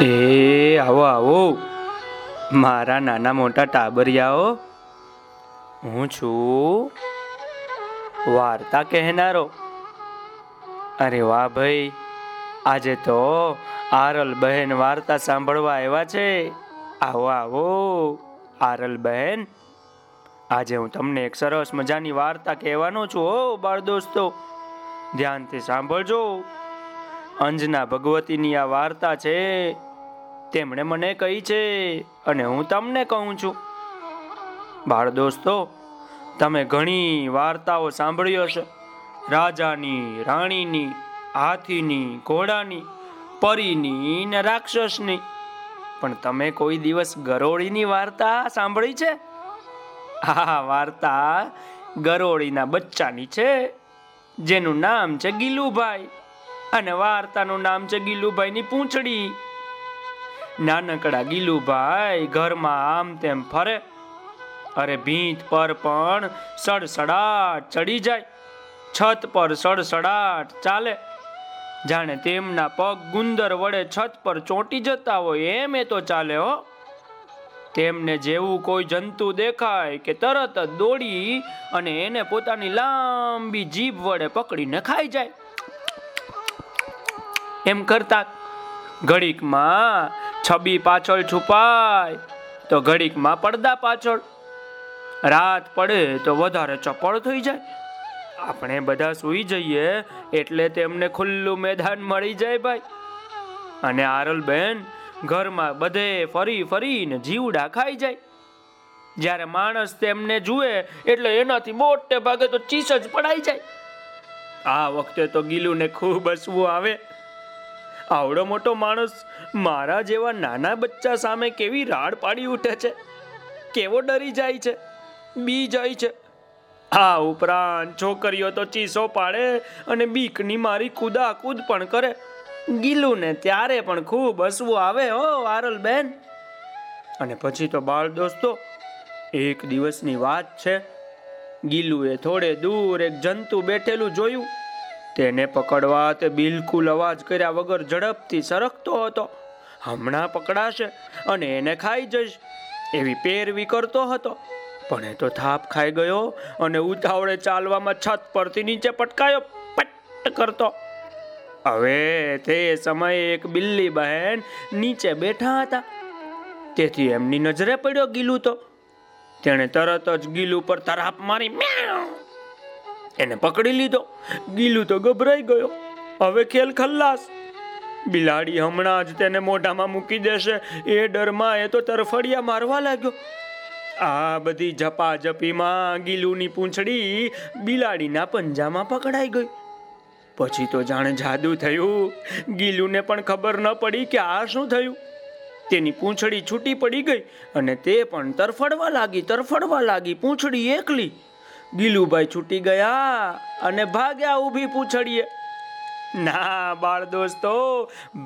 એ, આવો આવો. મારા નાના મોટા ટાબરિયાઓ, હું છું વાર્તા કહેનારો. અરે વાહ ભાઈ, આજે તો આરલ બહેન વાર્તા સાંભળવા આવ્યા છે. આવો આવો, આરલ બહેન. આજે હું તમને એક સરસ મજાની વાર્તા કહેવાનો છું હો, બાળ દોસ્તો. ધ્યાનથી સાંભળજો. અંજના ભગવતીની આ વાર્તા છે તેમણે મને કહી છે અને હું તમને કહું છું. બાળ દોસ્તો, તમે ઘણી વાર્તાઓ સાંભળ્યો છે રાજાની, રાણીની, હાથીની, ઘોડાની, પરીની ને રાક્ષસની. પણ તમે કોઈ દિવસ ગરોળીની વાર્તા સાંભળી છે? આ વાર્તા ગરોળીના બચ્ચાની છે, જેનું નામ છે ગીલુભાઈ. અને વાર્તાનું નામ છે ગીલુભાઈની પૂંછડી. નાનકડા ગીલુભાઈ ઘરમાં આમ તેમ ફરે. અરે ભીંત પર પણ સડસડાટ ચડી જાય. છત પર સડસડાટ ચાલે. જાણે તેમના પગ ગુંદર વડે છત પર ચોંટી જતા હોય એમ એ તો ચાલે હો. તેમને જેવું કોઈ જંતુ દેખાય કે તરત જ દોડી અને એને પોતાની લાંબી જીભ વડે પકડીને ખાઈ જાય. એમ કરતા ઘડીકમાં છબી પાછળ છુપાય તો ઘડીકમાં પડદા પાછળ. રાત પડે તો વધારે ચપળ થઈ જાય. આપણે બધા સૂઈ જઈએ એટલે તેમને ખુલ્લું મેદાન મળી જાય ભાઈ. અને આરલ બેન ઘરમાં બધે ફરી ફરીને જીવડા ખાઈ જાય. જ્યારે માણસ તેમને જુએ એટલે એનાથી મોટે ભાગે તો ચીસ જ પડાઈ જાય. આ વખતે તો ગીલુને ખૂબ હસવું આવે. આવડો મોટો માણસ મારા જેવા નાના બચ્ચા સામે કેવી રાડ પાડી ઉઠે છે? કેવો ડરી જાય છે? બી જાય છે. આ ઉપરાંત છોકરીઓ તો ચીસો પાડે અને બીકની મારી કૂદાકૂદ પણ કરે. ગીલુને ત્યારે પણ ખૂબ હસવું આવે હો આરલ બેન અને પછી તો બાળ દોસ્તો, એક દિવસની વાત છે. ગીલુએ થોડે દૂર એક જંતુ બેઠેલું જોયું. તેને પકડવા તે બિલકુલ અવાજ કર્યા વગર ઝડપથી સરકતો હતો. હમણાં પકડાશે અને એને ખાઈ જઈશ, એવી પેરવી કરતો હતો. પણ એ તો થાપ ખાઈ ગયો અને ઉતાવળે ચાલવામાં છત પરથી નીચે પટકાયો, પટ કરતો. હવે તે સમયે એક બિલ્લી બહેન નીચે બેઠા હતા. તેથી એમની નજરે પડ્યો ગીલું તો તેણે તરત જ ગીલું પર તરાપ મારી એને પકડી લીધો. ગીલુ તો ગભરાઈ ગયો. હવે ખેલ ખલ્લાસ. બિલાડી હમણાં જ તેને મોઢામાં મૂકી દેશે. એ ડરમાં એ તો તરફડિયા મારવા લાગ્યો. આ બધી ઝપાઝપીમાં ગીલુની પૂંછડી બિલાડીના પંજામાં પકડાઈ ગઈ. પછી તો જાણે જાદુ થયું. ગીલુને પણ ખબર ન પડી કે આ શું થયું. તેની પૂંછડી છૂટી પડી ગઈ અને તે પણ તરફડવા લાગી તરફડવા લાગી. પૂંછડી એકલી. ગીલુભાઈ છૂટી ગયા અને ભાગ્યા ઊભી પૂંછડીએ. ના, બાળ દોસ્તો,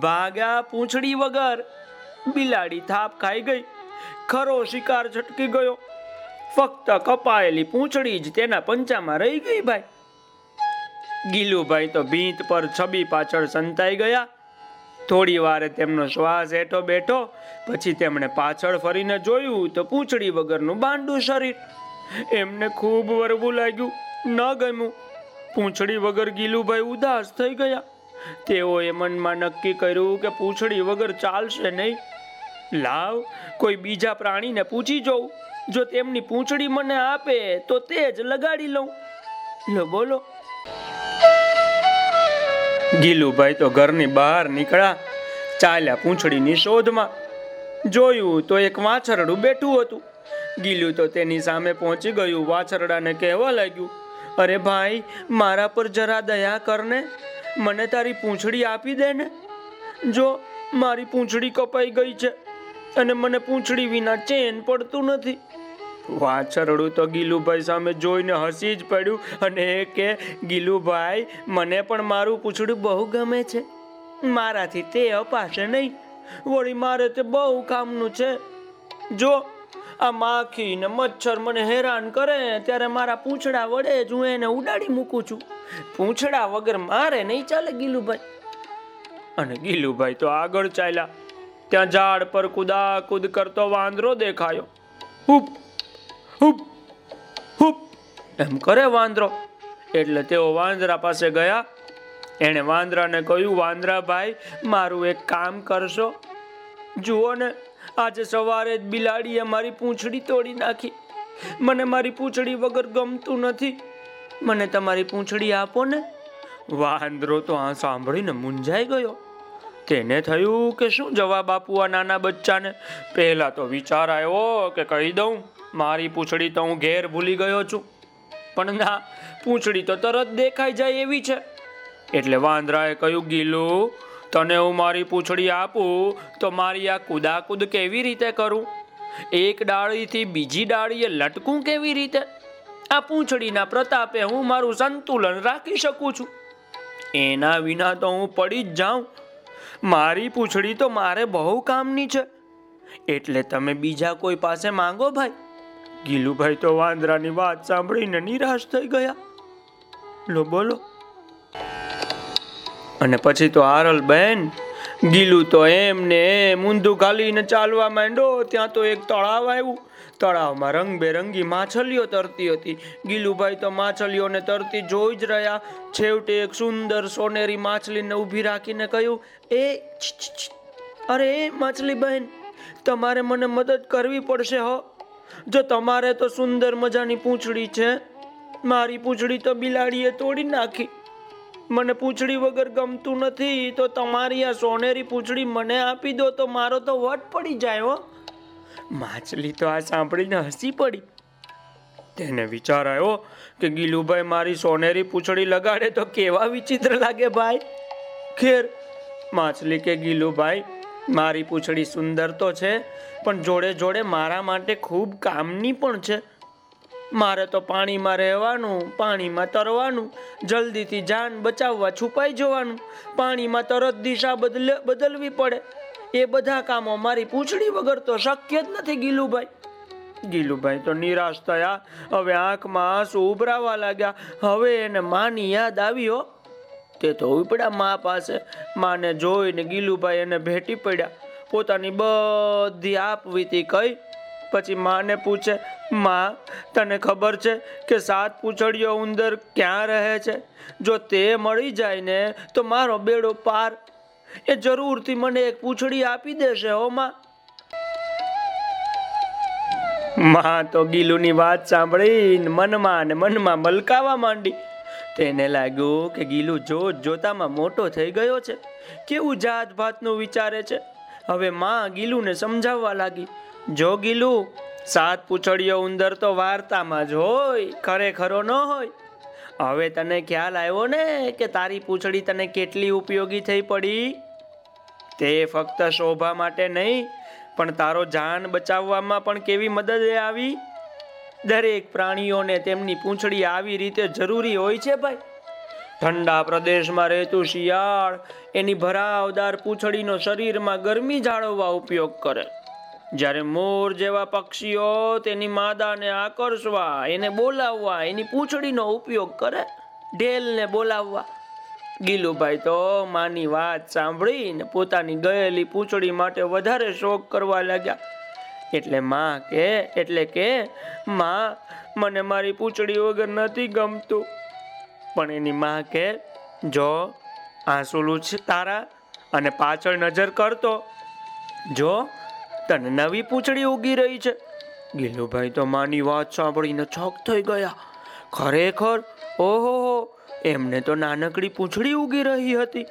ભાગ્યા પૂંછડી વગર બિલાડી થાપ ખાઈ ગઈ. ખરો શિકાર છટકી ગયો. ફક્ત કપાયેલી પૂંછડી જ તેના પંચામાં રહી ગઈ ભાઈ. ગીલુભાઈ તો ભીંત પર છબી પાછળ સંતાઈ ગયા. થોડી વારે તેમનો શ્વાસ હેઠો બેઠો, પછી તેમણે પાછળ ફરીને જોયું તો પૂંછડી વગરનું બાંડું શરીર એમને ખૂબ વરવું લાગ્યું. ન ગમ્યું. પૂંછડી વગર ગીલુભાઈ ઉદાસ થઈ ગયા. તેઓએ મનમાં નક્કી કર્યું કે પૂંછડી વગર ચાલશે નહીં. લાવ, કોઈ બીજા પ્રાણીને પૂછી જોઉં. જો તેમની પૂંછડી મને આપે, તો તે જ લગાડી લઉં. લો, બોલો. ગીલુભાઈ તો ઘરની બહાર નીકળ્યા. ચાલ્યા પૂંછડીની શોધમાં. જોયું તો એક વાછરડું બેઠું હતું. ગીલું તો તેની સામે પહોંચી ગયું, વાછરડાને કહેવા લાગ્યું, અરે ભાઈ, મારા પર જરા દયા કરને, મને તારી પૂંછડી આપી દે ને જો મારી પૂંછડી કપાઈ ગઈ છે અને મને પૂંછડી વિના ચેન પડતું નથી. વાછરડું તો ગીલુભાઈ સામે જોઈને હસી જ પડ્યું અને એ કે, ગીલુભાઈ, મને પણ મારું પૂંછડું બહુ ગમે છે. મારાથી તે અપાશે નહીં. વળી મારે તે બહુ કામનું છે. જો આ માખી ને મચ્છર મને હેરાન કરે, ત્યારે મારા પૂંછડા વડે જ હું એને ઉડાડી મૂકું છું. પૂંછડા વગર મારે નહીં ચાલે ગીલુભાઈ. અને ગીલુભાઈ તો આગળ ચાલ્યા. ત્યાં ઝાડ પર કુદાકુદ કરતો વાંદરો દેખાયો. હુપ હુપ હુપ, એમ કરે વાંદરો. એટલે તેઓ વાંદરા પાસે ગયા. એણે વાંદરાને કહ્યું વાંદરા ભાઈ મારું એક કામ કરશો. જુઓ ને આજે સવારે જ બિલાડીએ મારી પૂંછડી તોડી નાખી. મને મારી પૂંછડી વગર ગમતું નથી. મને તમારી પૂંછડી આપો ને. વાંદરો તો આ સાંભળીને મૂંઝાઈ ગયો. તેને થયું કે શું જવાબ આપવું આ નાના બચ્ચાને? પહેલા તો વિચાર આવ્યો કે કહી દઉં, મારી પૂંછડી તો હું ઘેર ભૂલી ગયો છું. પણ ના, પૂંછડી તો તરત દેખાઈ જાય એવી છે. એટલે વાંદરાએ કહ્યું, ગીલું તને હું મારી પૂંછડી આપું, તો મારી આ કુદાકુદ કેવી રીતે કરું? એક ડાળીથી બીજી ડાળીએ લટકું કેવી રીતે? આ પૂંછડીના પ્રતાપે હું મારું સંતુલન રાખી શકું છું. એના વિના તો હું પડી જ જાઉં. મારી પૂંછડી તો મારે બહુ કામની છે. એટલે તમે બીજા કોઈ પાસે માંગો ભાઈ. ગીલુભાઈ તો વાંદરાની વાત સાંભળીને નિરાશ થઈ ગયા. લો, બોલો. અને પછી તો આરલ બેન. ગીલું તો એમ ને એમ ઊંધું ગાલીને ચાલવા માંડો ત્યાં તો એક તળાવ આવ્યું. તળાવમાં રંગબેરંગી માછલીઓ તરતી હતી. ગીલુભાઈ તો માછલીઓને તરતી જોઈ જ રહ્યા. છેવટે એક સુંદર સોનેરી માછલીને ઊભી રાખીને કહ્યું, એ. અરે, એ માછલી બહેન, તમારે મને મદદ કરવી પડશે હો. જો તમારે તો સુંદર મજાની પૂંછડી છે, મારી પૂંછડી તો બિલાડીએ તોડી નાખી. મને પૂંછડી વગર ગમતું નથી, તો તમારી આ સોનેરી પૂંછડી મને આપી દો તો મારો તો વટ પડી જાય હો. માછલી તો આ સાંભળીને હસી પડી. તેને વિચાર આવ્યો કે ગીલુભાઈ મારી સોનેરી પૂંછડી લગાડે તો કેવા વિચિત્ર લાગે ભાઈ. ખેર, માછલી કે ગીલુભાઈ, મારી પૂંછડી સુંદર તો છે, પણ જોડે જોડે મારા માટે ખૂબ કામની પણ છે. મારે તો પાણીમાં રહેવાનું, પાણીમાં તરવાનું, જલ્દીથી જાન બચાવવા છુપાઈ જવાનું. પાણીમાં તરત દિશા બદલે, બદલવી પડે. એ બધા કામો મારી પૂંછડી વગર તો શક્ય જ નથી, ગીલુભાઈ. ગીલુભાઈ તો નિરાશ થયા. હવે આંખમાં આંસુ ઉભરાવા લાગ્યા. હવે એને માની યાદ આવ્યો તે તો ઉપડ્યા મા પાસે. માને જોઈને ગીલુભાઈ એને ભેટી પડ્યા. પોતાની બધી આપવીતી કહી પછી માને પૂછે, માં, તને ખબર છે કે સાત પૂંછડીઓ ઉંદર ક્યાં રહે છે? જો તે મળી જાય ને, તો મારો બેડો પાર. એ જરૂરથી મને એક પૂંછડી આપી દેશે, હો, માં. માં તો ગીલુની વાત સાંભળીને મનમાં ને મનમાં મલકાવા માંડી. તેને લાગ્યું કે ગીલુ જોત જોતામાં મોટો થઈ ગયો છે. કેવું જાત ભાતનું વિચારે છે? હવે માં ગીલુને સમજાવવા લાગી. જો ગીલુ, સાત પૂંછડીઓ ઉંદર તો વાર્તામાં જ હોય, ખરેખરો ન હોય. હવે તને ખ્યાલ આવ્યો ને કે તારી પૂંછડી તને કેટલી ઉપયોગી થઈ પડી? તે ફક્ત શોભા માટે નહીં, પણ તારો જાન બચાવવામાં પણ કેવી મદદ આવી? દરેક પ્રાણીઓને તેમની પૂંછડી આવી રીતે જરૂરી હોય છે ભાઈ. ઠંડા પ્રદેશમાં રહેતું શિયાળ એની ભરાવદાર પૂંછડીનો શરીરમાં ગરમી જાળવવા ઉપયોગ કરે. જ્યારે મોર જેવા પક્ષીઓ તેની માદાને આકર્ષવા, એને બોલાવવા, એની પૂંછડીનો ઉપયોગ કરે, ઢેલને બોલાવવા. ગીલુભાઈ તો માની વાત સાંભળીને પોતાની ગયેલી પૂંછડી માટે વધારે શોખ કરવા લાગ્યા. એટલે માં કે, એટલે કે, માં, મને મારી પૂંછડી વગર નથી ગમતું. પણ એની માં કે, જો, આંસુલું છે તારા અને પાછળ નજર કરતો. જો તને નવી પૂંછડી ઉગી રહી છે. ગીલુભાઈ તો માની વાત સાંભળીને ચોક થઈ ગયા. ખરેખર? ઓહો એમને તો નાનકડી પૂંછડી ઉગી રહી હતી.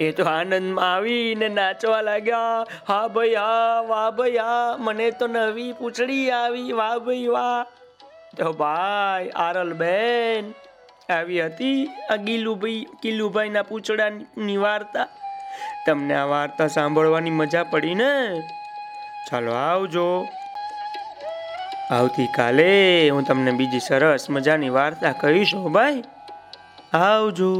એ તો આનંદમાં આવીને નાચવા લાગ્યા. હા ભાઈ, હા, વાહ ભાઈ, હા, મને તો નવી પૂંછડી આવી. વાહ ભાઈ, વાહ. તો ભાઈ આરલ બેન આવી હતી આ ગીલુભાઈ ગીલુભાઈના પૂંછડાની વાર્તા. તમને આ વાર્તા સાંભળવાની મજા પડી ને? ચાલો આવજો. આવતીકાલે હું તમને બીજી સરસ મજાની વાર્તા કહીશ ભાઈ. આવજો.